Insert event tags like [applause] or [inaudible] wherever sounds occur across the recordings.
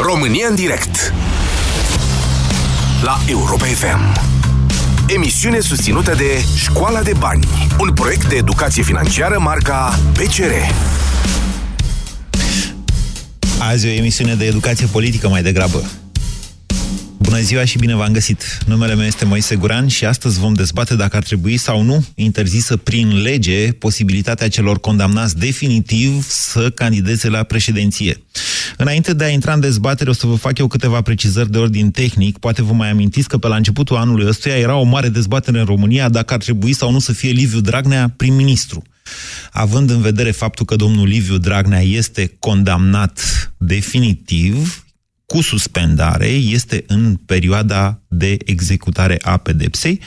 România în direct La Europa FM Emisiune susținută de Școala de Bani Un proiect de educație financiară marca PCR Azi o emisiune de educație politică mai degrabă Bună ziua și bine v-am găsit! Numele meu este Moise Guran și astăzi vom dezbate dacă ar trebui sau nu interzisă prin lege posibilitatea celor condamnați definitiv să candideze la președinție. Înainte de a intra în dezbatere, o să vă fac eu câteva precizări de ordin tehnic. Poate vă mai amintiți că pe la începutul anului ăstuia era o mare dezbatere în România dacă ar trebui sau nu să fie Liviu Dragnea prim-ministru. Având în vedere faptul că domnul Liviu Dragnea este condamnat definitiv, cu suspendare este în perioada de executare a pedepsei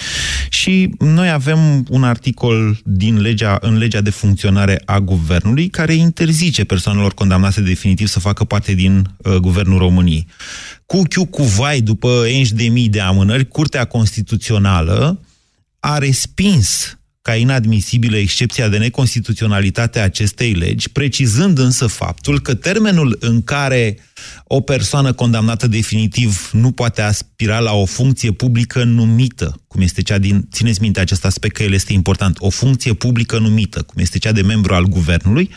și noi avem un articol din legea, în legea de funcționare a guvernului care interzice persoanelor condamnate definitiv să facă parte din uh, guvernul României. Cu chiu cu vai, după enși de mii de amânări, Curtea Constituțională a respins ca inadmisibilă excepția de neconstituționalitate a acestei legi, precizând însă faptul că termenul în care o persoană condamnată definitiv nu poate aspira la o funcție publică numită, cum este cea din... Țineți minte acest aspect că el este important. O funcție publică numită, cum este cea de membru al guvernului,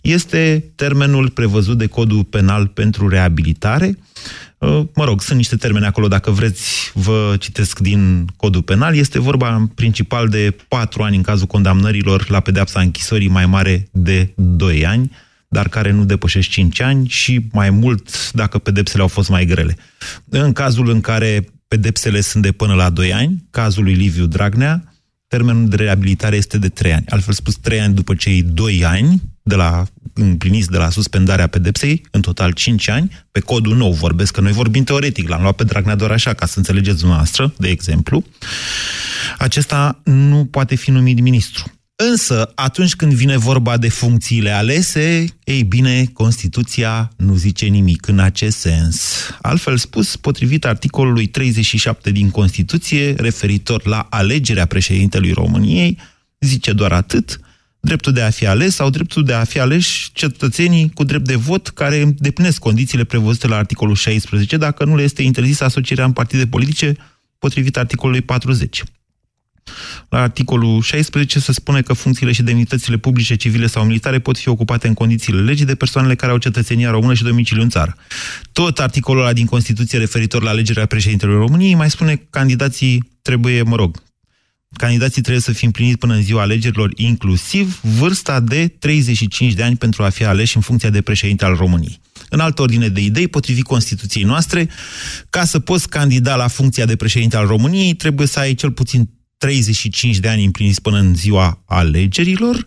este termenul prevăzut de codul penal pentru reabilitare, Uh, mă rog, sunt niște termene acolo, dacă vreți, vă citesc din codul penal. Este vorba în principal de patru ani în cazul condamnărilor la pedeapsa închisorii mai mare de 2 ani, dar care nu depășesc 5 ani și mai mult dacă pedepsele au fost mai grele. În cazul în care pedepsele sunt de până la 2 ani, cazul lui Liviu Dragnea, termenul de reabilitare este de 3 ani. Altfel spus, 3 ani după cei 2 ani de la împliniți de la suspendarea pedepsei, în total 5 ani, pe codul nou vorbesc, că noi vorbim teoretic, l-am luat pe Dragnea doar așa, ca să înțelegeți dumneavoastră, de exemplu, acesta nu poate fi numit ministru. Însă, atunci când vine vorba de funcțiile alese, ei bine, Constituția nu zice nimic în acest sens. Altfel spus, potrivit articolului 37 din Constituție, referitor la alegerea președintelui României, zice doar atât, dreptul de a fi ales sau dreptul de a fi aleși cetățenii cu drept de vot care îndeplinesc condițiile prevăzute la articolul 16, dacă nu le este interzisă asocierea în partide politice potrivit articolului 40. La articolul 16 se spune că funcțiile și demnitățile publice, civile sau militare pot fi ocupate în condițiile legii de persoanele care au cetățenia română și domiciliu în țară. Tot articolul ăla din Constituție referitor la alegerea președintelui României mai spune că candidații trebuie, mă rog, candidații trebuie să fie împlinit până în ziua alegerilor, inclusiv vârsta de 35 de ani pentru a fi aleși în funcția de președinte al României. În altă ordine de idei, potrivit Constituției noastre, ca să poți candida la funcția de președinte al României, trebuie să ai cel puțin 35 de ani împliniți până în ziua alegerilor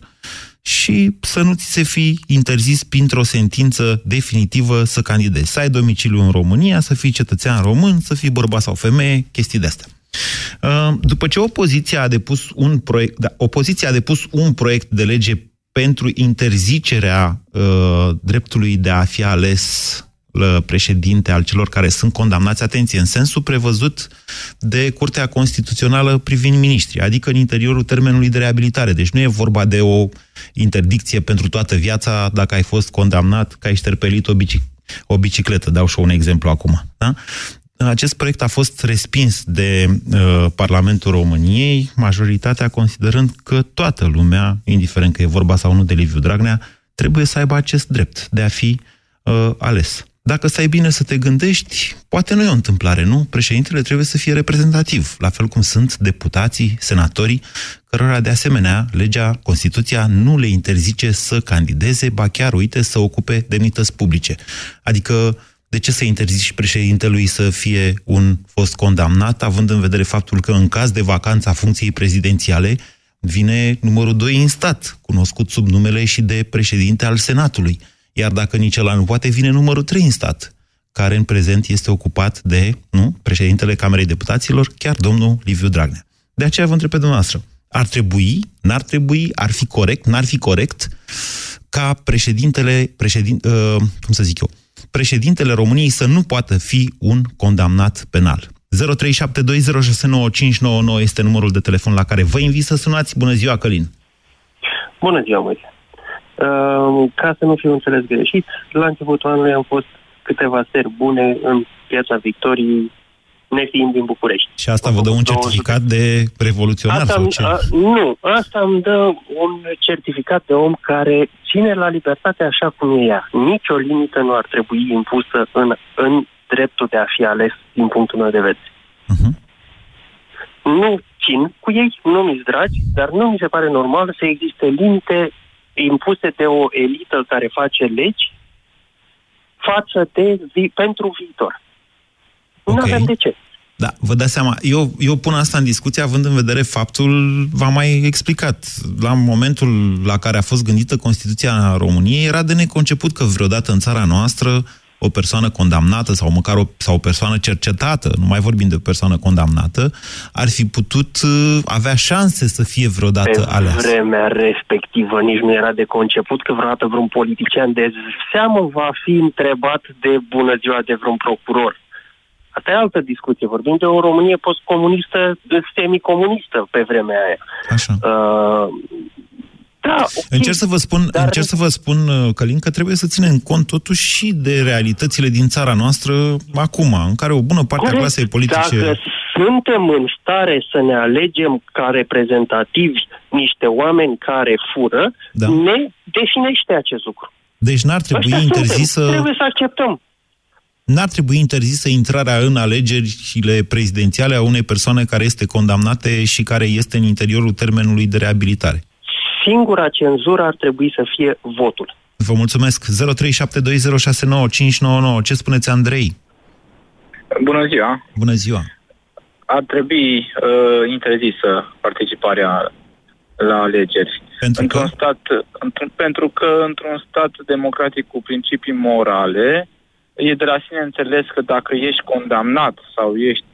și să nu ți se fi interzis printr-o sentință definitivă să candidezi. Să ai domiciliu în România, să fii cetățean român, să fii bărbat sau femeie, chestii de astea. Uh, după ce opoziția a depus un proiect, da, opoziția a depus un proiect de lege pentru interzicerea uh, dreptului de a fi ales uh, președinte al celor care sunt condamnați, atenție, în sensul prevăzut de Curtea Constituțională privind miniștri, adică în interiorul termenului de reabilitare. Deci nu e vorba de o interdicție pentru toată viața dacă ai fost condamnat că ai șterpelit o, bici- o bicicletă. Dau și un exemplu acum. Da? Acest proiect a fost respins de uh, Parlamentul României, majoritatea considerând că toată lumea, indiferent că e vorba sau nu de Liviu Dragnea, trebuie să aibă acest drept de a fi uh, ales. Dacă stai bine să te gândești, poate nu e o întâmplare, nu? Președintele trebuie să fie reprezentativ, la fel cum sunt deputații, senatorii, cărora de asemenea legea, Constituția nu le interzice să candideze, ba chiar, uite, să ocupe demnități publice. Adică de ce să interzici președintelui să fie un fost condamnat, având în vedere faptul că în caz de vacanță a funcției prezidențiale vine numărul 2 în stat, cunoscut sub numele și de președinte al Senatului. Iar dacă nici ăla nu poate, vine numărul 3 în stat, care în prezent este ocupat de nu, președintele Camerei Deputaților, chiar domnul Liviu Dragnea. De aceea vă întreb pe dumneavoastră, ar trebui, n-ar trebui, ar fi corect, n-ar fi corect ca președintele, președin, uh, cum să zic eu, președintele României să nu poată fi un condamnat penal. 0372069599 este numărul de telefon la care vă invit să sunați. Bună ziua, Călin! Bună ziua, Moise! Uh, ca să nu fiu înțeles greșit, la începutul anului am fost câteva seri bune în piața Victoriei, nefiind din București. Și asta vă dă un certificat de revoluționar asta sau ce? A, nu, asta îmi dă un certificat de om care ține la libertate așa cum e ea. Nici o limită nu ar trebui impusă în, în dreptul de a fi ales din punctul meu de vedere. Uh-huh. Nu țin cu ei, nu mi-s dragi, dar nu mi se pare normal să existe limite impuse de o elită care face legi față de vi- pentru viitor. Okay. Nu avem de ce. Da, vă dați seama, eu, eu pun asta în discuție având în vedere faptul, v-am mai explicat, la momentul la care a fost gândită Constituția României, era de neconceput că vreodată în țara noastră o persoană condamnată sau măcar o, sau o persoană cercetată, nu mai vorbim de o persoană condamnată, ar fi putut uh, avea șanse să fie vreodată Pe aleasă. vremea respectivă nici nu era de conceput că vreodată vreun politician de seamă va fi întrebat de bună ziua de vreun procuror. Asta e altă discuție. Vorbim de o Românie postcomunistă, semicomunistă pe vremea aia. Așa. Uh, da, okay. Încerc să vă spun, Dar... încerc să vă spun, uh, Călin, că trebuie să ținem cont totuși și de realitățile din țara noastră acum, în care o bună parte Corect. a clasei politice... Dacă suntem în stare să ne alegem ca reprezentativi niște oameni care fură, da. ne definește acest lucru. Deci n-ar trebui Așa interzisă... Suntem. Trebuie să acceptăm. N-ar trebui interzisă intrarea în alegerile prezidențiale a unei persoane care este condamnate și care este în interiorul termenului de reabilitare singura cenzură ar trebui să fie votul. Vă mulțumesc. 0372069599. Ce spuneți, Andrei? Bună ziua. Bună ziua. Ar trebui uh, interzisă participarea la alegeri. Pentru într-un că? Stat, într pentru că într-un stat democratic cu principii morale, e de la sine înțeles că dacă ești condamnat sau ești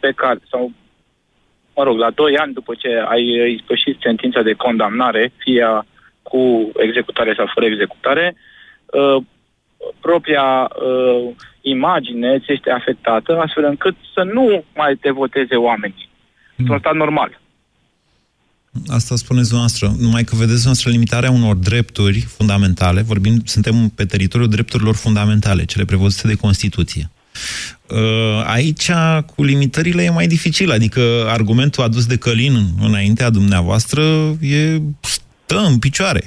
pe cale sau mă rog, la 2 ani după ce ai ispășit sentința de condamnare, fie cu executare sau fără executare, uh, propria uh, imagine ți este afectată, astfel încât să nu mai te voteze oamenii. Mm. Într-un stat normal. Asta spuneți dumneavoastră. Numai că vedeți dumneavoastră limitarea unor drepturi fundamentale. Vorbim, suntem pe teritoriul drepturilor fundamentale, cele prevăzute de Constituție. Uh, aici, cu limitările, e mai dificil. Adică argumentul adus de Călin înaintea dumneavoastră e stă în picioare.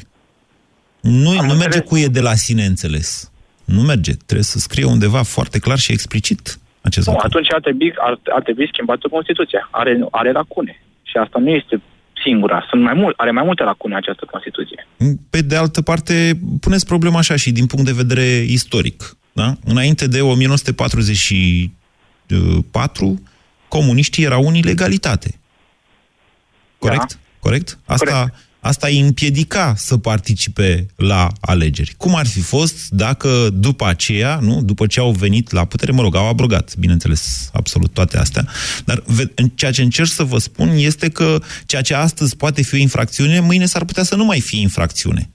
Nu, nu merge cu e de la sine înțeles. Nu merge. Trebuie să scrie undeva foarte clar și explicit acest nu, lucru. Atunci ar trebui, ar, ar trebui schimbată Constituția. Are, are lacune. Și asta nu este singura. Sunt mai mult, are mai multe lacune această Constituție. Pe de altă parte, puneți problema așa și din punct de vedere istoric. Da? Înainte de 1944, comuniștii erau în ilegalitate. Corect? Da. Corect? Asta, Corect. asta îi împiedica să participe la alegeri. Cum ar fi fost dacă după aceea, nu, după ce au venit la putere, mă rog, au abrogat, bineînțeles, absolut toate astea, dar ceea ce încerc să vă spun este că ceea ce astăzi poate fi o infracțiune, mâine s-ar putea să nu mai fie infracțiune.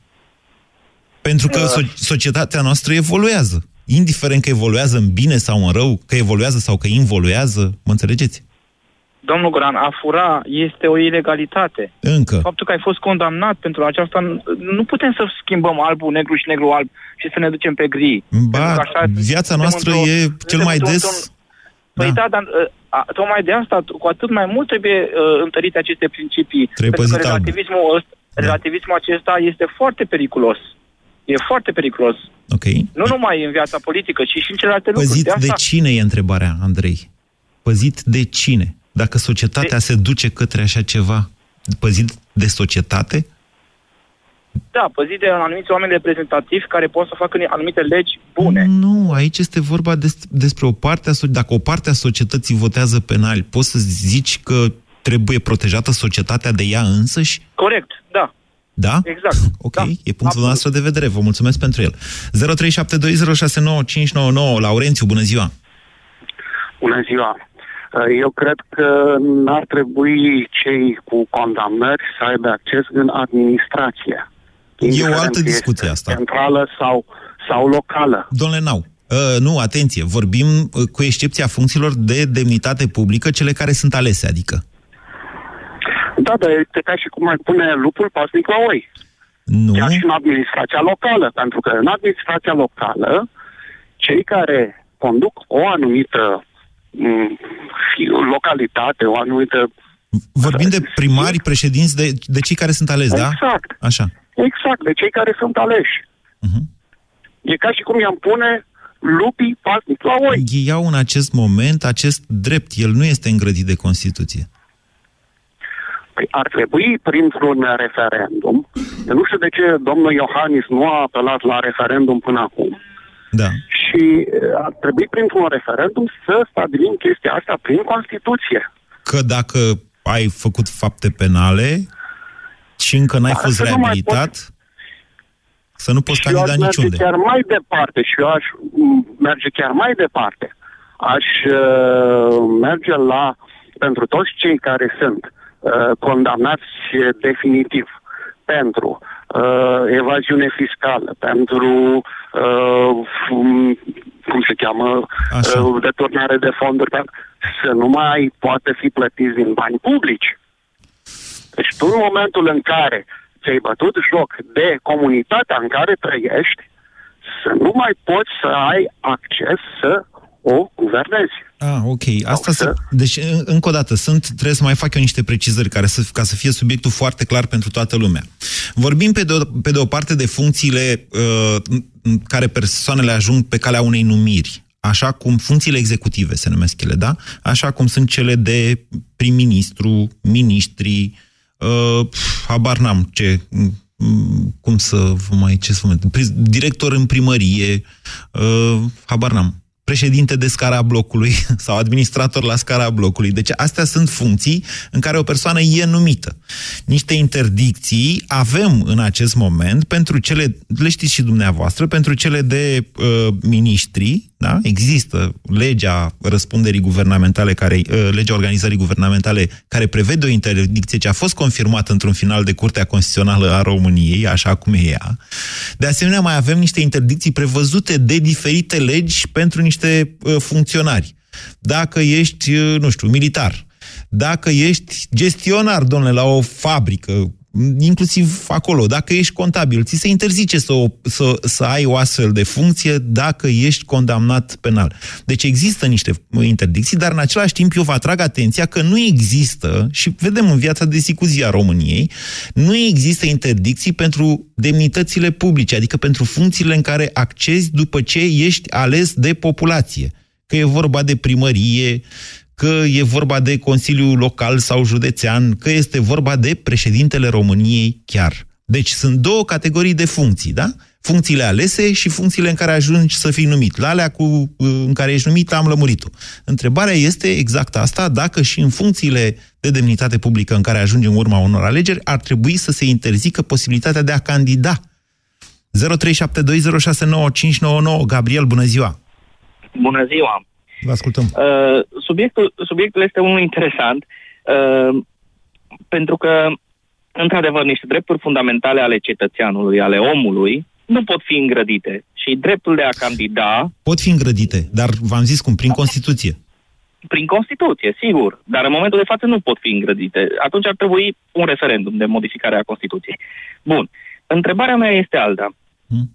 Pentru că uh. societatea noastră evoluează indiferent că evoluează în bine sau în rău, că evoluează sau că involuează, mă înțelegeți? Domnul Gran, a fura este o ilegalitate. Încă. Faptul că ai fost condamnat pentru aceasta, nu putem să schimbăm albul negru și negru alb și să ne ducem pe gri. Ba, așa, viața noastră e cel mai des... Păi da, da dar a, tocmai de asta, cu atât mai mult trebuie uh, întărite aceste principii. Trebuie pentru că relativismul, ăsta, da. relativismul acesta este foarte periculos. E foarte periculos. Ok. Nu numai în viața politică, ci și în celelalte Păzit lucruri. De, asta... de cine e întrebarea, Andrei? Păzit de cine? Dacă societatea de... se duce către așa ceva, păzit de societate? Da, păzit de anumiți oameni reprezentativi care pot să facă anumite legi bune. Nu, aici este vorba des, despre o parte a Dacă o parte a societății votează penal, poți să zici că trebuie protejată societatea de ea însăși? Corect, da. Da? Exact. Ok, da. e punctul nostru de vedere. Vă mulțumesc pentru el. 0372069599. Laurențiu, bună ziua! Bună ziua! Eu cred că n-ar trebui cei cu condamnări să aibă acces în administrație. E o altă discuție asta. Centrală sau, sau locală. Domnule Nau, Uh, nu, atenție, vorbim uh, cu excepția funcțiilor de demnitate publică, cele care sunt alese, adică. Da, dar este ca și cum mai pune lupul pasnic la oi. Nu. Chiar și în administrația locală, pentru că în administrația locală cei care conduc o anumită m, localitate, o anumită... Vorbim de primari, președinți, de, de cei care sunt aleși, exact, da? Exact. Așa. Exact, de cei care sunt aleși. Uh-huh. E ca și cum i-am pune lupii pasnic la oi. Ei iau în acest moment acest drept. El nu este îngrădit de Constituție. Păi ar trebui printr-un referendum. Eu nu știu de ce domnul Iohannis nu a apelat la referendum până acum. Da. Și uh, ar trebui printr-un referendum să stabilim chestia asta prin Constituție. Că dacă ai făcut fapte penale și încă n-ai Dar fost să nu mai reabilitat, să nu poți și eu candida aș merge niciunde. chiar mai departe și eu aș m, merge chiar mai departe. Aș uh, merge la, pentru toți cei care sunt uh, condamnați definitiv pentru uh, evaziune fiscală, pentru uh, f- cum se cheamă, Așa. uh, deturnare de fonduri, dar să nu mai poate fi plătiți din bani publici. Deci tu în momentul în care ți-ai bătut joc de comunitatea în care trăiești, să nu mai poți să ai acces să o guvernezi. Ah, ok. Asta să- se... Deci, în- încă o dată, sunt, trebuie să mai fac eu niște precizări care să, ca să fie subiectul foarte clar pentru toată lumea. Vorbim pe de o, pe de o parte de funcțiile uh, în care persoanele ajung pe calea unei numiri, așa cum funcțiile executive se numesc ele, da? Așa cum sunt cele de prim-ministru, miniștri, uh, pf, habar n-am ce, m, cum să vă mai, ce să vă mai, pri- director în primărie, uh, habar n-am, președinte de scara blocului [laughs] sau administrator la scara blocului. Deci astea sunt funcții în care o persoană e numită. Niște interdicții avem în acest moment pentru cele, le știți și dumneavoastră, pentru cele de uh, miniștri, da? Există legea răspunderii guvernamentale, care, uh, legea organizării guvernamentale care prevede o interdicție ce a fost confirmată într-un final de Curtea Constituțională a României, așa cum e ea. De asemenea, mai avem niște interdicții prevăzute de diferite legi pentru niște uh, funcționari. Dacă ești, uh, nu știu, militar, dacă ești gestionar, domnule, la o fabrică, inclusiv acolo, dacă ești contabil, ți se interzice să, o, să, să ai o astfel de funcție dacă ești condamnat penal. Deci există niște interdicții, dar în același timp eu vă atrag atenția că nu există, și vedem în viața de zi cu zi a României, nu există interdicții pentru demnitățile publice, adică pentru funcțiile în care accezi după ce ești ales de populație. Că e vorba de primărie, că e vorba de Consiliul Local sau Județean, că este vorba de președintele României chiar. Deci sunt două categorii de funcții, da? Funcțiile alese și funcțiile în care ajungi să fii numit. La alea cu, în care ești numit am lămurit-o. Întrebarea este exact asta, dacă și în funcțiile de demnitate publică în care ajungi în urma unor alegeri, ar trebui să se interzică posibilitatea de a candida. 0372069599 Gabriel, bună ziua! Bună ziua! Vă ascultăm. Uh, subiectul, subiectul este unul interesant uh, pentru că, într-adevăr, niște drepturi fundamentale ale cetățeanului, ale omului, nu pot fi îngrădite. Și dreptul de a candida... Pot fi îngrădite, dar v-am zis cum, prin Constituție. Prin Constituție, sigur, dar în momentul de față nu pot fi îngrădite. Atunci ar trebui un referendum de modificare a Constituției. Bun. Întrebarea mea este alta. Hmm?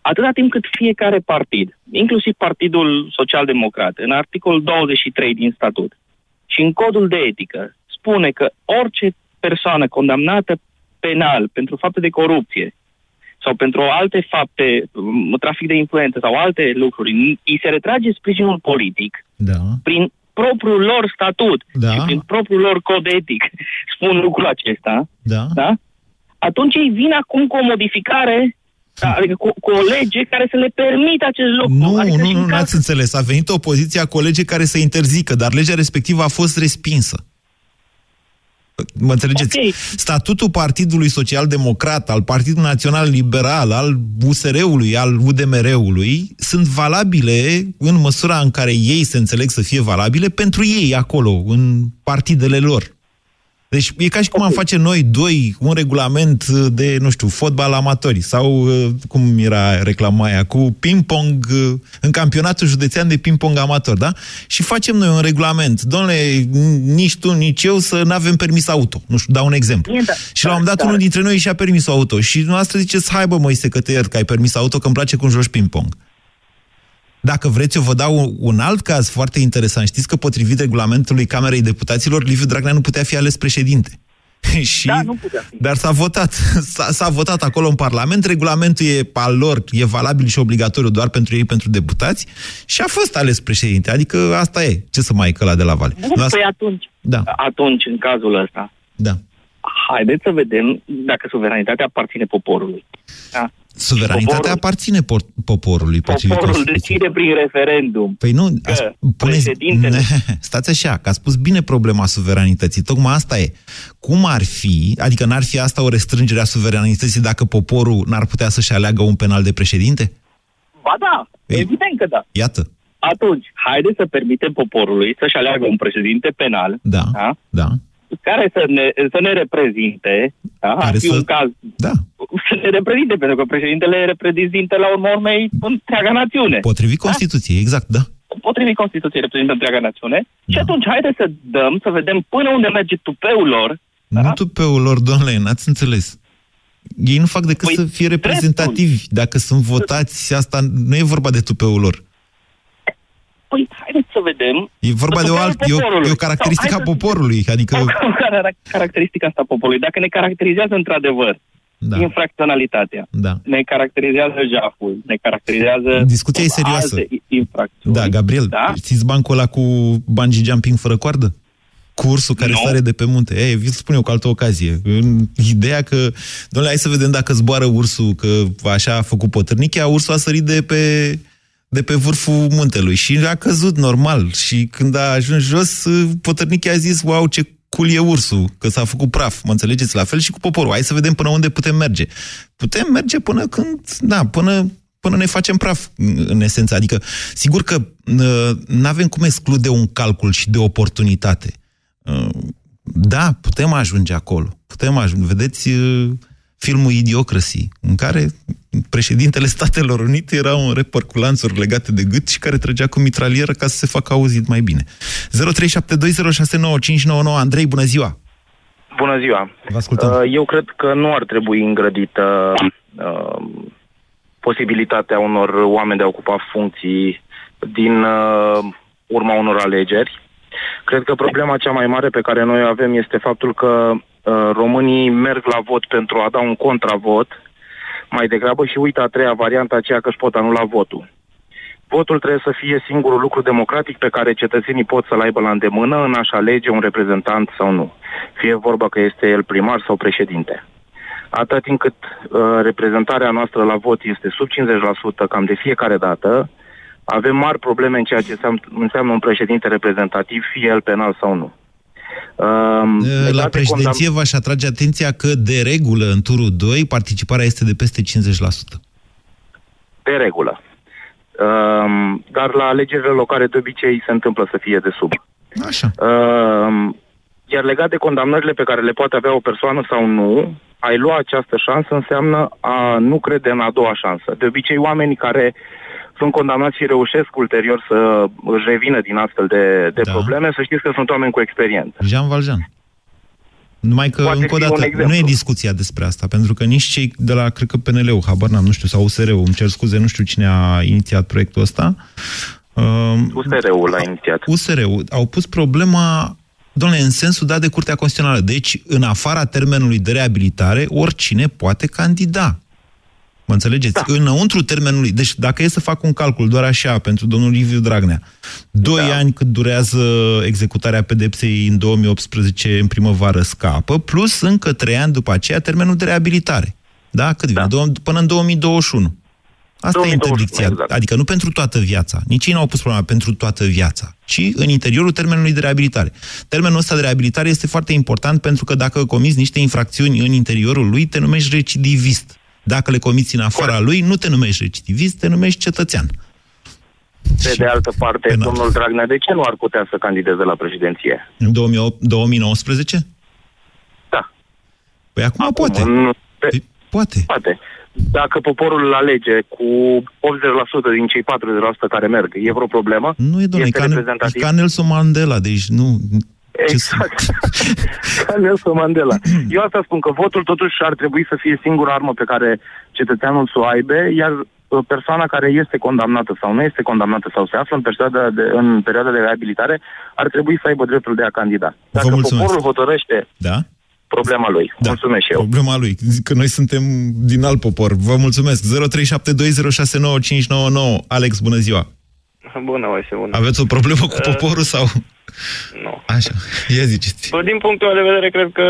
Atâta timp cât fiecare partid, inclusiv Partidul Social-Democrat, în articolul 23 din statut și în codul de etică, spune că orice persoană condamnată penal pentru fapte de corupție sau pentru alte fapte, um, trafic de influență sau alte lucruri, îi se retrage sprijinul politic Da. prin propriul lor statut Da. și prin propriul lor cod etic, [laughs] spun lucrul acesta, Da. da? atunci ei vin acum cu o modificare, da, adică cu, cu o lege care să le permită acest lucru. Nu, adică nu, și în nu, caz- n-ați înțeles. A venit opoziția cu o lege care să interzică, dar legea respectivă a fost respinsă. Mă înțelegeți? Ok. Statutul Partidului Social Democrat, al Partidului Național Liberal, al USR-ului, al UDMR-ului, sunt valabile în măsura în care ei se înțeleg să fie valabile pentru ei acolo, în partidele lor. Deci e ca și cum am face noi doi un regulament de, nu știu, fotbal amatori sau, uh, cum era reclama aia, cu ping-pong, uh, în campionatul județean de ping-pong amator, da? Și facem noi un regulament. Domnule, nici tu, nici eu să nu avem permis auto. Nu știu, dau un exemplu. Bine, da, și la un moment dat da, unul da. dintre noi și-a permis auto și dumneavoastră ziceți, hai bă, Moise, că te iert, că ai permis auto, că îmi place cum joci ping-pong. Dacă vreți, eu vă dau un alt caz foarte interesant. Știți că potrivit regulamentului Camerei Deputaților, Liviu Dragnea nu putea fi ales președinte. [laughs] și, da, nu putea fi. Dar s-a votat. [laughs] S-a, votat acolo în Parlament, regulamentul e al lor, e valabil și obligatoriu doar pentru ei, pentru deputați, și a fost ales președinte. Adică asta e. Ce să mai căla de la vale? Bun, păi atunci, da. atunci, în cazul ăsta, da. haideți să vedem dacă suveranitatea aparține poporului. Da? Suveranitatea poporul, aparține por- poporului. Poporul decide prin referendum. Păi nu, a, puneți, președintele... [laughs] stați așa, că a spus bine problema suveranității. Tocmai asta e. Cum ar fi, adică n-ar fi asta o restrângere a suveranității dacă poporul n-ar putea să-și aleagă un penal de președinte? Ba da, Ei, evident că da. Iată. Atunci, haideți să permitem poporului să-și aleagă un președinte penal. Da, da. da care să ne, să ne reprezinte, da? Care ar fi să... un caz, da. să ne reprezinte, pentru că președintele reprezintă la urmă urmei întreaga națiune. Potrivit da? Constituției, exact, da. Potrivit Constituției reprezintă întreaga națiune. Da. Și atunci, haideți să dăm, să vedem până unde merge tupeul lor. Nu da? tupeul lor, domnule, n-ați înțeles. Ei nu fac decât păi, să fie reprezentativi. Dreptul. Dacă sunt votați, asta nu e vorba de tupeul lor. Păi, haideți să vedem. E vorba de o, alt, e o, e o caracteristică a poporului. Adică... Caracteristica asta a poporului. Dacă ne caracterizează într-adevăr da. infracționalitatea, da. ne caracterizează jaful, ne caracterizează Discuția e serioasă. infracțiuni. Da, Gabriel, da? știți bancul ăla cu bungee jumping fără coardă? cursul care no. sare de pe munte. Ei, vi spun eu cu altă ocazie. În ideea că, domnule, hai să vedem dacă zboară ursul, că așa a făcut potârnichea, ursul a sărit de pe de pe vârful muntelui și a căzut normal. Și când a ajuns jos, potărnichii a zis, wow, ce cul e ursul, că s-a făcut praf, mă înțelegeți? La fel și cu poporul. Hai să vedem până unde putem merge. Putem merge până când, da, până, până ne facem praf, în esență. Adică, sigur că nu avem cum exclude un calcul și de oportunitate. Da, putem ajunge acolo. Putem ajunge. Vedeți filmul Idiocracy, în care președintele Statelor Unite era un reper cu lanțuri legate de gât și care trăgea cu mitralieră ca să se facă auzit mai bine. 0372069599 Andrei, bună ziua! Bună ziua! Vă ascultăm. Uh, eu cred că nu ar trebui îngrădită uh, posibilitatea unor oameni de a ocupa funcții din uh, urma unor alegeri. Cred că problema cea mai mare pe care noi o avem este faptul că Uh, românii merg la vot pentru a da un contravot, mai degrabă și uită a treia variantă aceea că își pot anula votul. Votul trebuie să fie singurul lucru democratic pe care cetățenii pot să-l aibă la îndemână în a-și alege un reprezentant sau nu. Fie vorba că este el primar sau președinte. Atât timp cât uh, reprezentarea noastră la vot este sub 50% cam de fiecare dată, avem mari probleme în ceea ce înseamnă un președinte reprezentativ, fie el penal sau nu. Um, la președinție condam... v-aș atrage atenția că, de regulă, în turul 2, participarea este de peste 50%. De regulă. Um, dar la alegerile locale, de obicei, se întâmplă să fie de sub. Așa. Um, iar legat de condamnările pe care le poate avea o persoană sau nu, ai lua această șansă înseamnă a nu crede în a doua șansă. De obicei, oamenii care uh, sunt condamnați și reușesc ulterior să își revină din astfel de, de da. probleme, să știți că sunt oameni cu experiență. Jean Valjean. Numai că, Poate încă o dată, nu e discuția despre asta, pentru că nici cei de la, cred că PNL-ul, habar n-am, nu știu, sau USR-ul, îmi cer scuze, nu știu cine a inițiat proiectul ăsta. Uh, USR-ul l-a inițiat. USR-ul. Au pus problema, domnule, în sensul dat de Curtea Constituțională. Deci, în afara termenului de reabilitare, oricine poate candida. Mă înțelegeți? Da. Înăuntru termenului. Deci dacă e să fac un calcul doar așa pentru domnul Liviu Dragnea, doi da. ani cât durează executarea pedepsei în 2018 în primăvară scapă, plus încă trei ani după aceea termenul de reabilitare. Da? Cât da. vine? Până în 2021. Asta 2021, e interdicția. Exact. Adică nu pentru toată viața. Nici ei nu au pus problema pentru toată viața, ci în interiorul termenului de reabilitare. Termenul ăsta de reabilitare este foarte important pentru că dacă comiți niște infracțiuni în interiorul lui, te numești recidivist. Dacă le comiți în afara Corect. lui, nu te numești recidivist, te numești cetățean. Pe de altă parte, penal. domnul Dragnea, de ce nu ar putea să candideze la președinție? În 2019? Da. Păi acum, acum poate. În... Pe... Păi, poate. Poate. Dacă poporul îl alege cu 80% din cei 40% care merg, e vreo problemă? Nu e, domnule, e ca, e ca Nelson Mandela, deci nu... Exact. [laughs] Ca Nelson Mandela. Eu asta spun că votul totuși ar trebui să fie singura armă pe care cetățeanul să o aibă, iar uh, persoana care este condamnată sau nu este condamnată sau se află în perioada de, în perioada de reabilitare ar trebui să aibă dreptul de a candida. Dacă poporul hotărăște da? problema lui. Da. Mulțumesc și eu. Problema lui. Că noi suntem din alt popor. Vă mulțumesc. 0372069599. Alex, bună ziua. Bună, Oise, bună. Aveți o problemă cu uh, poporul sau... Nu. Așa, ia ziceți. Din punctul meu de vedere, cred că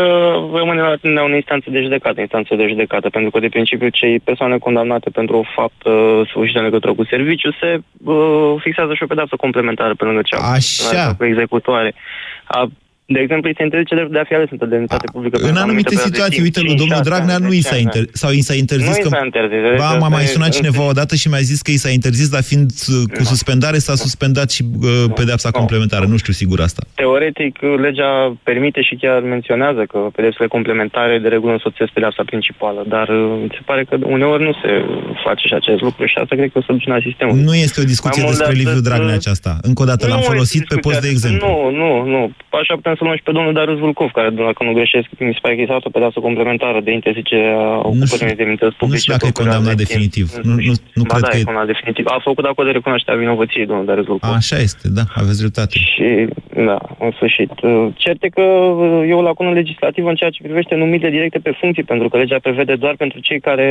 rămâne la o instanță de judecată, instanță de judecată, pentru că de principiu cei persoane condamnate pentru o faptă sfârșită în legătură cu serviciu se uh, fixează și o pedeapsă complementară pe lângă cea Așa. cu executoare. A de exemplu, îi se interzice dreptul de a fi ales într-o demnitate publică. În anumite situații, uite, lui domnul Dragnea nu i s-a interzis, sau i s-a interzis nu că... s-a interzis. Ba, m-a mai sunat cineva odată și mi-a zis că i s-a interzis, dar fiind uh, cu suspendare, s-a suspendat și uh, pedeapsa complementară. Nu știu sigur asta. Teoretic, legea permite și chiar menționează că pedepsele complementare de regulă însoțesc pedeapsa principală, dar uh, se pare că uneori nu se face și acest lucru și asta cred că o să duce la sistemul. Nu este o discuție despre Liviu Dragnea aceasta. Încă o dată l-am folosit pe post de exemplu. Nu, nu, nu. Așa putem să luăm și pe domnul Darius Vulcov, care, dacă nu greșesc, mi se pare că i o pedeapsă complementară de interzicere a ocupării de demnități publice. Nu știu dacă e condamnat definitiv. Nu, nu, nu ba cred da, că e condamnat definitiv. A făcut acord de recunoaștere a vinovăției, domnul Darius Vulcov. Așa este, da, aveți dreptate. Și, da, în sfârșit. Certe că e o lacună legislativă în ceea ce privește numirile directe pe funcții, pentru că legea prevede doar pentru cei care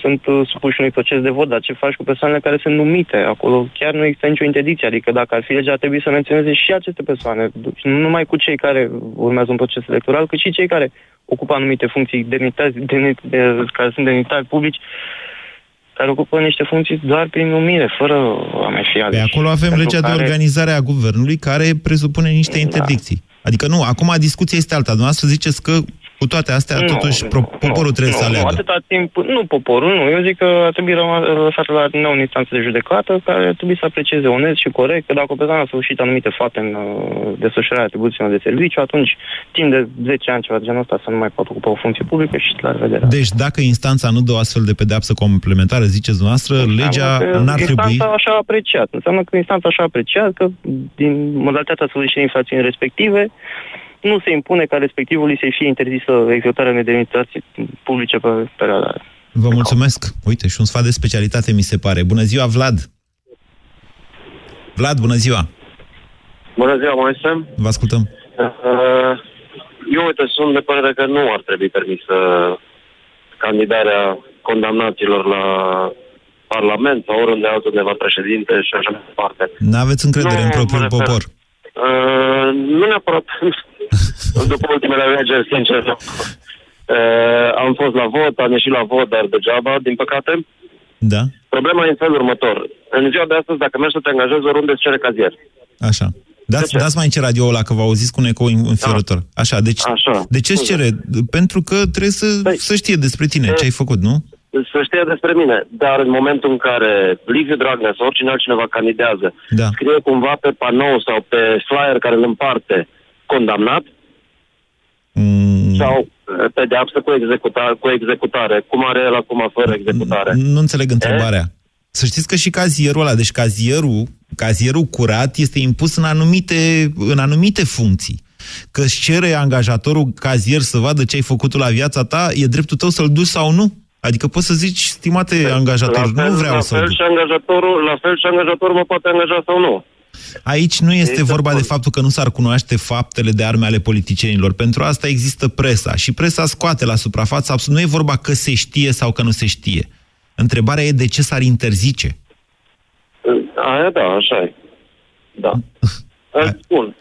sunt supuși unui proces de vot, dar ce faci cu persoanele care sunt numite? Acolo chiar nu există nicio interdicție, adică dacă ar fi legea, ar trebui să menționeze și aceste persoane, nu numai cu cei care urmează un proces electoral, cât și cei care ocupă anumite funcții demnitari, demnit, de, care sunt demnitari publici, care ocupă niște funcții doar prin numire, fără a mai fi aleși. Pe acolo avem legea care... de organizare a guvernului care presupune niște da. interdicții. Adică nu, acum discuția este alta. Dumneavoastră ziceți că cu toate astea, nu, totuși, nu, poporul trebuie nu, să aleagă. Nu, atâta timp, nu poporul, nu. Eu zic că ar trebui lăsat la nou în instanță de judecată, care ar trebui să aprecieze onest și corect, că dacă o persoană a sfârșit anumite fapte în uh, desfășurarea atribuțiilor de serviciu, atunci, timp de 10 ani, ceva de genul ăsta, să nu mai poată ocupa o funcție publică și la revedere. Deci, dacă instanța nu dă o astfel de pedeapsă complementară, ziceți dumneavoastră, legea n-ar trebui... Instanța așa a apreciat. Înseamnă că instanța așa a apreciat că, din modalitatea sfârșirii infracțiunii respective, nu se impune ca respectivului să-i fie interzisă executarea unei demnități publice pe perioada Vă mulțumesc. Uite, și un sfat de specialitate mi se pare. Bună ziua, Vlad! Vlad, bună ziua! Bună ziua, Moise! Vă ascultăm. Uh, eu, uite, sunt de părere că nu ar trebui permisă candidarea condamnaților la Parlament sau oriunde altundeva președinte și așa mai departe. N-aveți încredere nu, în propriul popor? Uh, nu neapărat [laughs] după ultimele alegeri, sincer. Uh, am fost la vot, am ieșit la vot, dar degeaba, din păcate. Da. Problema e în felul următor. În ziua de astăzi, dacă mergi să te angajezi, oriunde îți cere cazier. Așa. Dați, dați mai ce radio ăla, că vă auziți cu un ecou înfiorător. Da. Așa, deci Așa. de ce îți cere? Pentru că trebuie să, păi, să știe despre tine ce ai făcut, nu? Să știe despre mine. Dar în momentul în care Liviu Dragnea sau oricine altcineva candidează, da. scrie cumva pe panou sau pe flyer care îl împarte condamnat, mm. sau pedeapsă cu, executa, cu executare. Cum are el acum fără executare? Nu înțeleg întrebarea. E? Să știți că și cazierul ăla, deci cazierul, cazierul curat este impus în anumite, în anumite funcții. Că își cere angajatorul cazier să vadă ce ai făcut la viața ta, e dreptul tău să-l duci sau nu? Adică poți să zici, stimate păi, angajator, nu vreau să... La fel, și angajatorul, la fel și angajatorul mă poate angaja sau nu. Aici nu este vorba de faptul că nu s-ar cunoaște faptele de arme ale politicienilor. Pentru asta există presa și presa scoate la suprafață. Nu e vorba că se știe sau că nu se știe. Întrebarea e de ce s-ar interzice. Aia da, așa e. Da. [laughs] Îți spun.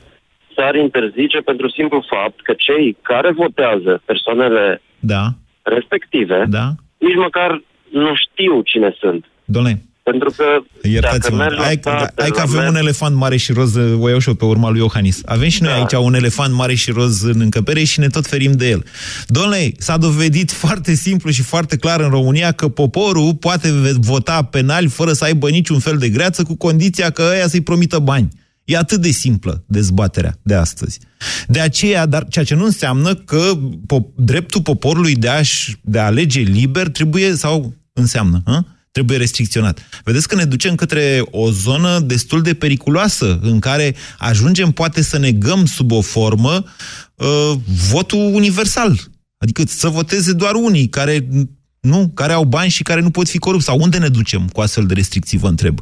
S-ar interzice pentru simplu fapt că cei care votează persoanele da. respective da. Nici măcar nu știu cine sunt. Doamne, pentru că Iertați-mă, hai, hai că avem un elefant mare și roz, o iau și eu pe urma lui Iohannis. Avem și noi da. aici un elefant mare și roz în încăpere și ne tot ferim de el. Domnule, s-a dovedit [laughs] foarte simplu și foarte clar în România că poporul poate vota penal fără să aibă niciun fel de greață, cu condiția că ăia să-i promită bani. E atât de simplă dezbaterea de astăzi. De aceea, dar ceea ce nu înseamnă că po- dreptul poporului de a, de a alege liber trebuie, sau înseamnă, hă? trebuie restricționat. Vedeți că ne ducem către o zonă destul de periculoasă, în care ajungem poate să negăm sub o formă uh, votul universal. Adică să voteze doar unii care nu? Care au bani și care nu pot fi corupți. Sau unde ne ducem cu astfel de restricții, vă întreb.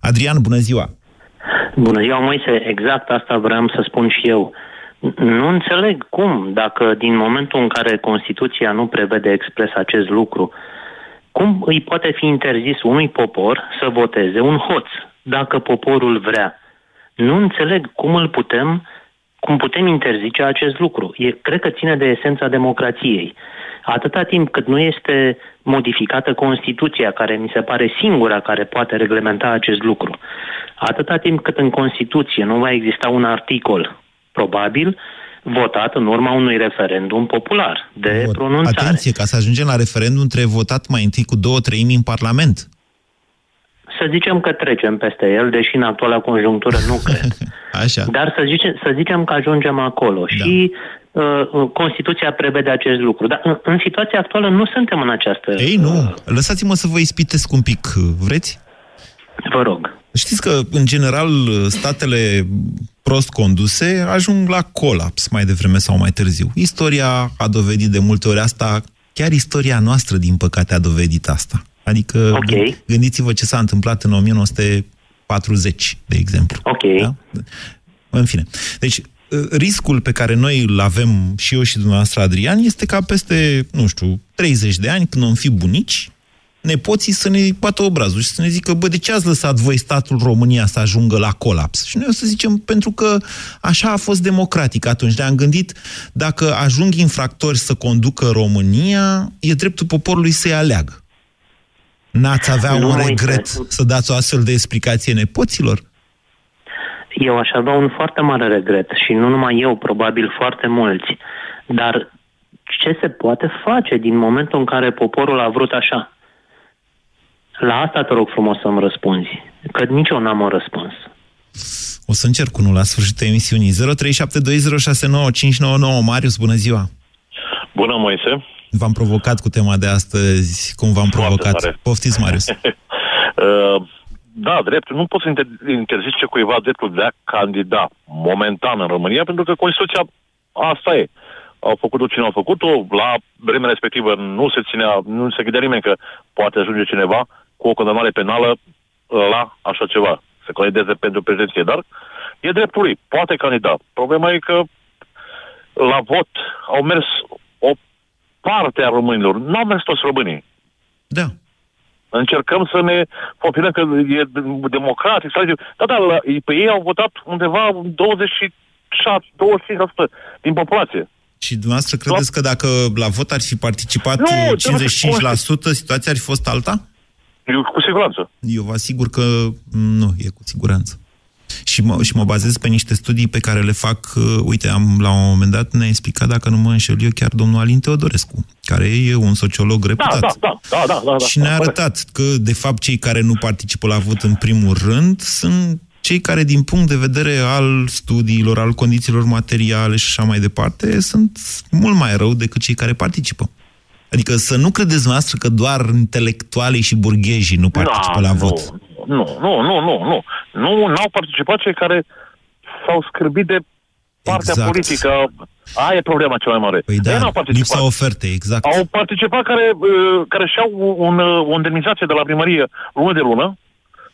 Adrian, bună ziua! Bună ziua, Moise. Exact asta vreau să spun și eu. Nu înțeleg cum, dacă din momentul în care Constituția nu prevede expres acest lucru, cum îi poate fi interzis unui popor să voteze un hoț, dacă poporul vrea? Nu înțeleg cum îl putem, cum putem interzice acest lucru. E, cred că ține de esența democrației. Atâta timp cât nu este modificată Constituția, care mi se pare singura care poate reglementa acest lucru, atâta timp cât în Constituție nu va exista un articol, probabil, votat în urma unui referendum popular de Vot. pronunțare. Atenție, ca să ajungem la referendum trebuie votat mai întâi cu două treimi în Parlament. Să zicem că trecem peste el, deși în actuala conjunctură nu cred. [laughs] Așa. Dar să zicem, să zicem că ajungem acolo da. și uh, Constituția prevede acest lucru. Dar în, în situația actuală nu suntem în această... Ei, nu. Uh, Lăsați-mă să vă ispitesc un pic. Vreți? Vă rog. Știți că, în general, statele prost conduse ajung la colaps mai devreme sau mai târziu. Istoria a dovedit de multe ori asta, chiar istoria noastră, din păcate, a dovedit asta. Adică okay. gândiți-vă ce s-a întâmplat în 1940, de exemplu. Ok. Da? În fine. Deci, riscul pe care noi îl avem și eu și dumneavoastră, Adrian, este ca peste, nu știu, 30 de ani, când vom fi bunici, nepoții să ne bată obrazul și să ne zică, bă, de ce ați lăsat voi statul România să ajungă la colaps? Și noi o să zicem, pentru că așa a fost democratic atunci. Ne-am gândit, dacă ajung infractori să conducă România, e dreptul poporului să-i aleagă. N-ați avea nu un regret să dați o astfel de explicație nepoților? Eu aș avea un foarte mare regret și nu numai eu, probabil foarte mulți. Dar ce se poate face din momentul în care poporul a vrut așa? La asta te rog frumos să-mi răspunzi, că nici eu n-am un răspuns. O să încerc unul la sfârșitul emisiunii. 0372069599 Marius, bună ziua! Bună, Moise! V-am provocat cu tema de astăzi, cum v-am provocat. Tare. Poftiți, Marius. uh, [laughs] [laughs] da, drept. Nu poți să interzice cuiva dreptul de a candida momentan în România, pentru că Constituția asta e. Au făcut-o cine au făcut-o, la vremea respectivă nu se ținea, nu se gândea nimeni că poate ajunge cineva cu o condamnare penală la așa ceva, să candideze pentru președinție, dar e dreptul lui, poate candida. Problema e că la vot au mers o parte a românilor, nu au mers toți românii. Da. Încercăm să ne populăm că e democratic. Da, da, la, pe ei au votat undeva 26, 25% din populație. Și dumneavoastră credeți că dacă la vot ar fi participat nu, 55%, situația ar fi fost alta? Eu, cu siguranță. Eu vă asigur că nu, e cu siguranță. Și mă, și mă bazez pe niște studii pe care le fac, uh, uite, am la un moment dat ne-a explicat, dacă nu mă înșel eu, chiar domnul Alin Teodorescu, care e un sociolog reputat. Da, da, da, da, da, da, și ne-a arătat că, de fapt, cei care nu participă la vot în primul rând sunt cei care, din punct de vedere al studiilor, al condițiilor materiale și așa mai departe, sunt mult mai rău decât cei care participă. Adică să nu credeți noastră că doar intelectualii și burghezii nu participă no, la vot. Nu, nu, nu, nu, nu. Nu n-au participat cei care s-au scârbit de partea exact. politică. Aia e problema cea mai mare. Păi da, n-au participat. lipsa oferte, exact. Au participat care, uh, care și-au un, uh, o indemnizație de la primărie lună de lună,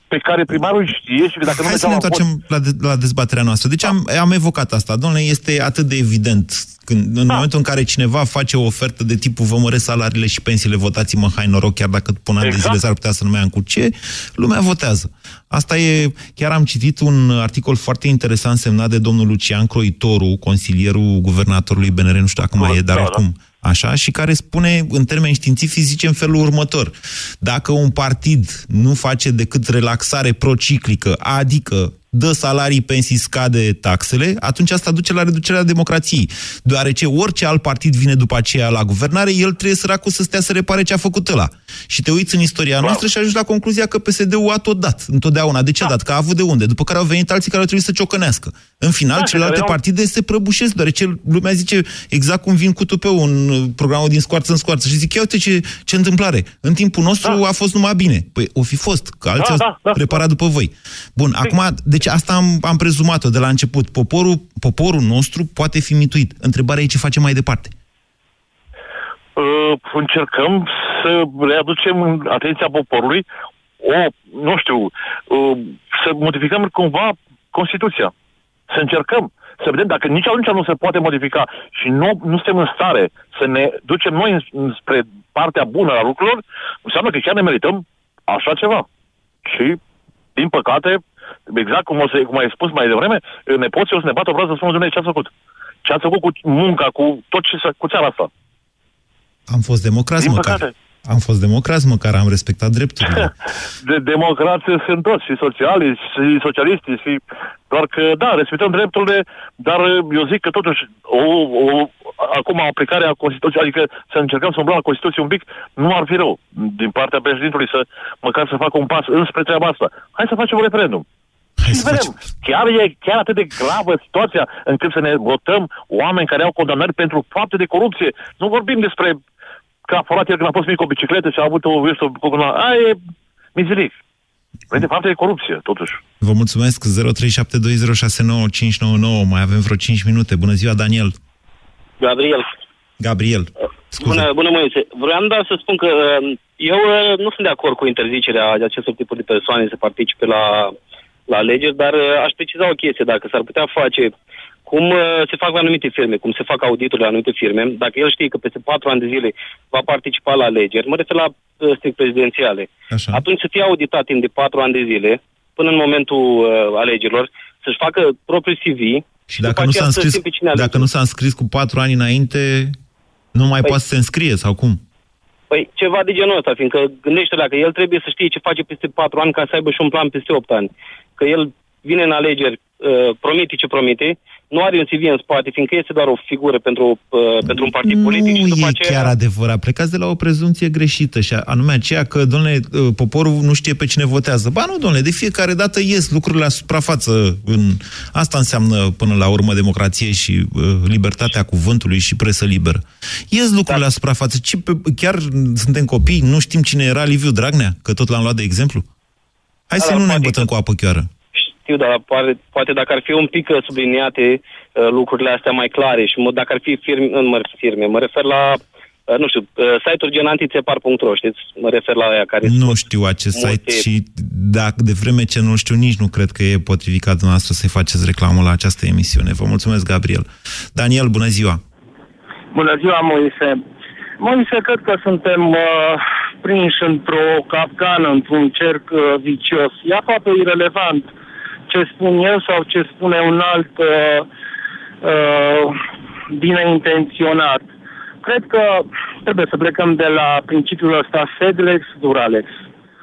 pe care primarul știe și dacă Hai nu să ne întoarcem la, de, la dezbaterea noastră. Deci am, am evocat asta. Domnule, este atât de evident când, în da. momentul în care cineva face o ofertă de tipul vă măresc salariile și pensiile, votați-mă, hai noroc, chiar dacă până exact. de zile s-ar putea să nu mai am cu ce, lumea votează. Asta e, chiar am citit un articol foarte interesant semnat de domnul Lucian Croitoru, consilierul guvernatorului BNR, nu știu dacă mai e, dar da, acum. Da așa, și care spune în termeni științifici, zice în felul următor. Dacă un partid nu face decât relaxare prociclică, adică dă salarii, pensii, scade taxele, atunci asta duce la reducerea democrației. Deoarece orice alt partid vine după aceea la guvernare, el trebuie săracul să stea să repare ce a făcut ăla. Și te uiți în istoria noastră și ajungi la concluzia că PSD-ul a tot dat, întotdeauna. De ce a dat? Că a avut de unde? După care au venit alții care au trebuit să ciocănească. În final, da, celelalte partide se prăbușesc, deoarece lumea zice exact cum vin cu tupeu în programul din scoarță în scoarță. Și zic, ia uite ce, ce întâmplare. În timpul nostru da. a fost numai bine. Păi o fi fost, că alții da, au da, da, preparat după voi. Bun, păi. acum, deci asta am, am prezumat-o de la început. Poporul, poporul nostru poate fi mituit. Întrebarea e ce face mai departe. Uh, încercăm să readucem în atenția poporului o, nu știu, uh, să modificăm cumva Constituția. Să încercăm să vedem dacă nici atunci nu se poate modifica și nu, nu suntem în stare să ne ducem noi spre partea bună a lucrurilor, înseamnă că chiar ne merităm așa ceva. Și, din păcate, exact cum, o să, cum ai spus mai devreme, nepoții o să ne bată vreau să spună, ce ați făcut? Ce ați făcut cu munca, cu tot ce cu țara asta? Am fost democrați măcar. Păcate. Am fost democrați măcar, am respectat drepturile. [laughs] De democrație sunt toți, și socialiști, și socialiști, și... Doar că, da, respectăm drepturile, dar eu zic că totuși o, o, acum aplicarea Constituției, adică să încercăm să umblăm la Constituție un pic, nu ar fi rău din partea președintului să măcar să facă un pas înspre treaba asta. Hai să facem un referendum. Hai să vedem. Facem. Chiar e chiar atât de gravă situația încât să ne votăm oameni care au condamnări pentru fapte de corupție. Nu vorbim despre că a furat el când a fost mic cu o bicicletă și a avut o vârstă cu una. Aia e mizeric. Păi, de fapt, e corupție, totuși. Vă mulțumesc. 0372069599. Mai avem vreo 5 minute. Bună ziua, Daniel. Gabriel. Gabriel. Scuze. Bună, bună Moise. Vreau doar să spun că um, eu uh, nu sunt de acord cu interzicerea de acestor tipuri de persoane să participe la, la alegeri, dar uh, aș preciza o chestie. Dacă s-ar putea face cum uh, se fac la anumite firme, cum se fac audituri la anumite firme, dacă el știe că peste patru ani de zile va participa la alegeri, mă refer la uh, strict prezidențiale, Așa. atunci să fie auditat timp de patru ani de zile, până în momentul uh, alegerilor, să-și facă propriul CV și dacă, nu s-a, înscris, dacă nu s-a înscris cu patru ani înainte, nu mai păi, poate să se înscrie sau cum? Păi ceva de genul ăsta, fiindcă gândește dacă el trebuie să știe ce face peste patru ani ca să aibă și un plan peste opt ani. Că el vine în alegeri, uh, promite ce promite, nu are un CV în spate, fiindcă este doar o figură pentru, uh, pentru un partid politic. Nu și după e aceea... chiar adevărat. Plecați de la o prezumție greșită, și anume aceea că, domnule, uh, poporul nu știe pe cine votează. Ba nu, domnule, de fiecare dată ies lucrurile la suprafață. În... Asta înseamnă, până la urmă, democrație și uh, libertatea cuvântului și presă liberă. Ies lucrurile da. la suprafață. Ce, pe, chiar suntem copii, nu știm cine era Liviu Dragnea, că tot l-am luat de exemplu? Hai da, să nu ne îmbătăm că... cu apă chioară știu, dar poate, poate dacă ar fi un pic uh, subliniate uh, lucrurile astea mai clare și mă, dacă ar fi firme, nu mă firme, mă refer la uh, nu știu, site-uri gen antițepar.ro, știți? Mă refer la aia care... Nu știu acest multe... site și dacă de vreme ce nu știu, nici nu cred că e potrivit ca dumneavoastră să-i faceți reclamă la această emisiune. Vă mulțumesc, Gabriel. Daniel, bună ziua! Bună ziua, Moise! Moise, cred că suntem uh, prinși într-o capcană, într-un cerc uh, vicios. E aproape irrelevant ce spun eu sau ce spune un alt uh, uh, bine intenționat. Cred că trebuie să plecăm de la principiul ăsta Sedlex Duralex.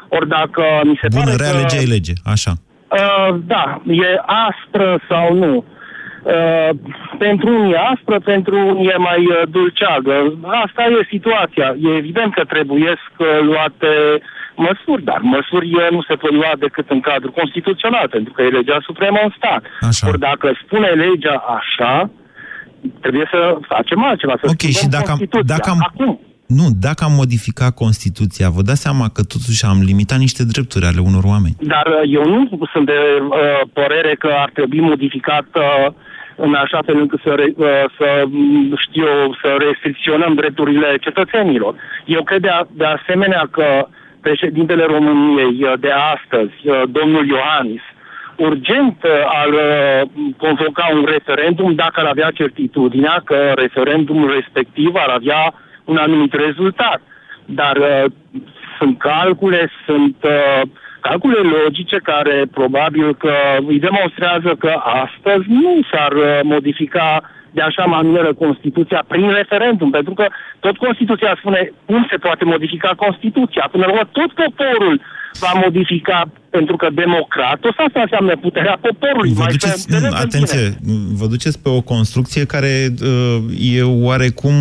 Ori dacă mi se Bună, pare rea că... legea e lege, așa. Uh, da, e aspră sau nu. Uh, pentru unii e aspră, pentru unii e mai uh, dulceagă. Asta e situația. E evident că trebuie uh, luate măsuri, dar măsuri nu se pot lua decât în cadrul constituțional, pentru că e legea supremă în stat. Așa. Ori dacă spune legea așa, trebuie să facem altceva, să Ok, și dacă am, dacă am, Acum. Nu, dacă am modificat Constituția, vă dați seama că totuși am limitat niște drepturi ale unor oameni. Dar uh, eu nu sunt de uh, părere că ar trebui modificat uh, în așa fel încât să, re, uh, să știu, să restricționăm drepturile cetățenilor. Eu cred de, a, de asemenea că uh, președintele României uh, de astăzi, uh, domnul Iohannis, urgent uh, ar convoca un referendum dacă ar avea certitudinea că referendumul respectiv ar avea un anumit rezultat. Dar sunt calcule, sunt calcule logice care probabil că îi demonstrează că astăzi nu s-ar modifica de așa manieră Constituția prin referendum, pentru că tot Constituția spune cum se poate modifica Constituția. Până la urmă, tot poporul va modifica, pentru că democratul, asta înseamnă puterea poporului. Vă duceți, nu, atenție, vă duceți pe o construcție care uh, e oarecum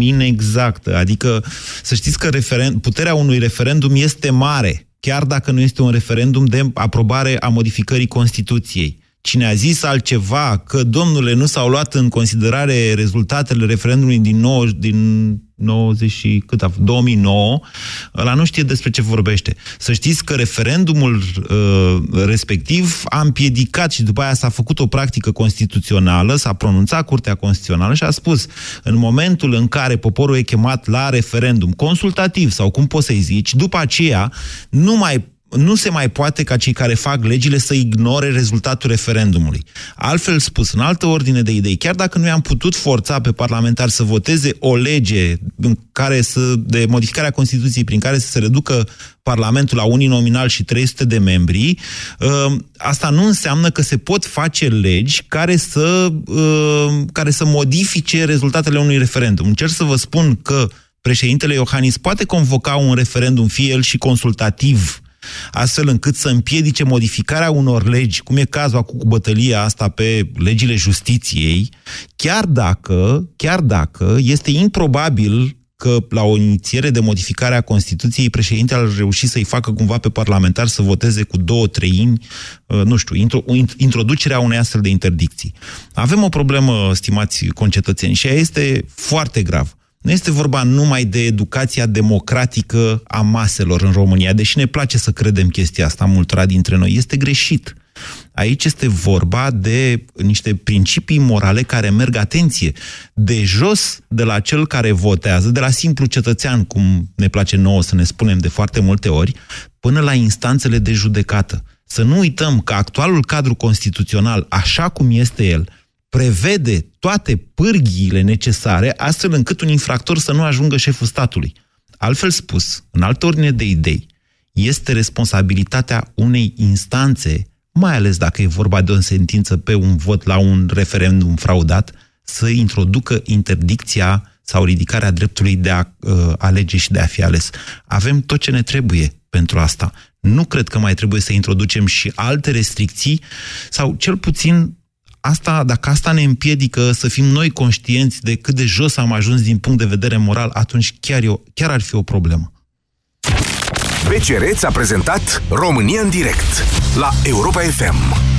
inexactă. Adică să știți că referen, puterea unui referendum este mare, chiar dacă nu este un referendum de aprobare a modificării Constituției Cine a zis altceva, că, domnule, nu s-au luat în considerare rezultatele referendumului din, 9, din 90 și cât a, 2009, ăla nu știe despre ce vorbește. Să știți că referendumul uh, respectiv a împiedicat și după aia s-a făcut o practică constituțională, s-a pronunțat Curtea Constituțională și a spus în momentul în care poporul e chemat la referendum consultativ sau cum poți să-i zici, după aceea nu mai nu se mai poate ca cei care fac legile să ignore rezultatul referendumului. Altfel spus, în altă ordine de idei, chiar dacă nu am putut forța pe parlamentari să voteze o lege în care să, de modificarea Constituției prin care să se reducă Parlamentul la uninominal și 300 de membri, ă, asta nu înseamnă că se pot face legi care să, ă, care să modifice rezultatele unui referendum. Încerc să vă spun că președintele Iohannis poate convoca un referendum, fie el și consultativ, astfel încât să împiedice modificarea unor legi, cum e cazul acum cu bătălia asta pe legile justiției, chiar dacă, chiar dacă este improbabil că la o inițiere de modificare a Constituției președintele ar reuși să-i facă cumva pe parlamentar să voteze cu două treimi, uh, nu știu, intro, introducerea unei astfel de interdicții. Avem o problemă, stimați concetățeni, și ea este foarte grav. Nu este vorba numai de educația democratică a maselor în România, deși ne place să credem chestia asta multora dintre noi. Este greșit. Aici este vorba de niște principii morale care merg, atenție, de jos de la cel care votează, de la simplu cetățean, cum ne place nouă să ne spunem de foarte multe ori, până la instanțele de judecată. Să nu uităm că actualul cadru constituțional, așa cum este el, prevede toate pârghiile necesare astfel încât un infractor să nu ajungă șeful statului. Altfel spus, în altă ordine de idei, este responsabilitatea unei instanțe, mai ales dacă e vorba de o sentință pe un vot la un referendum fraudat, să introducă interdicția sau ridicarea dreptului de a uh, alege și de a fi ales. Avem tot ce ne trebuie pentru asta. Nu cred că mai trebuie să introducem și alte restricții sau cel puțin asta, dacă asta ne împiedică să fim noi conștienți de cât de jos am ajuns din punct de vedere moral, atunci chiar, eu, chiar ar fi o problemă. BCR ți-a prezentat România în direct la Europa FM.